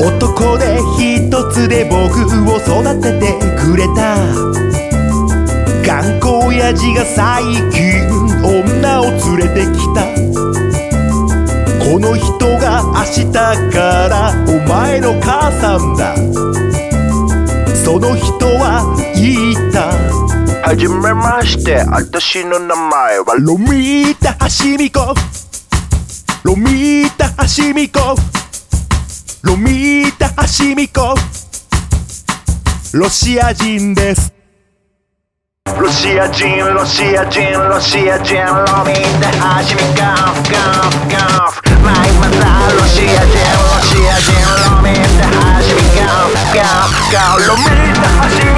男で一つで僕を育ててくれた。頑固親父が最近女を連れてきた。この人が明日からお前の母さんだ。その人は言った。はじめまして私の名前はロミータ・ハシミコ。ロミータ・ハシミコ。ロミータ・ハシミコ。ロシア人です。ロシア人ロシア人ロシア人ロミータハシミコ。フゴフゴフマイマザロシア人ロシア人ロミータハシミコ。フゴフゴフロミータハシミコ。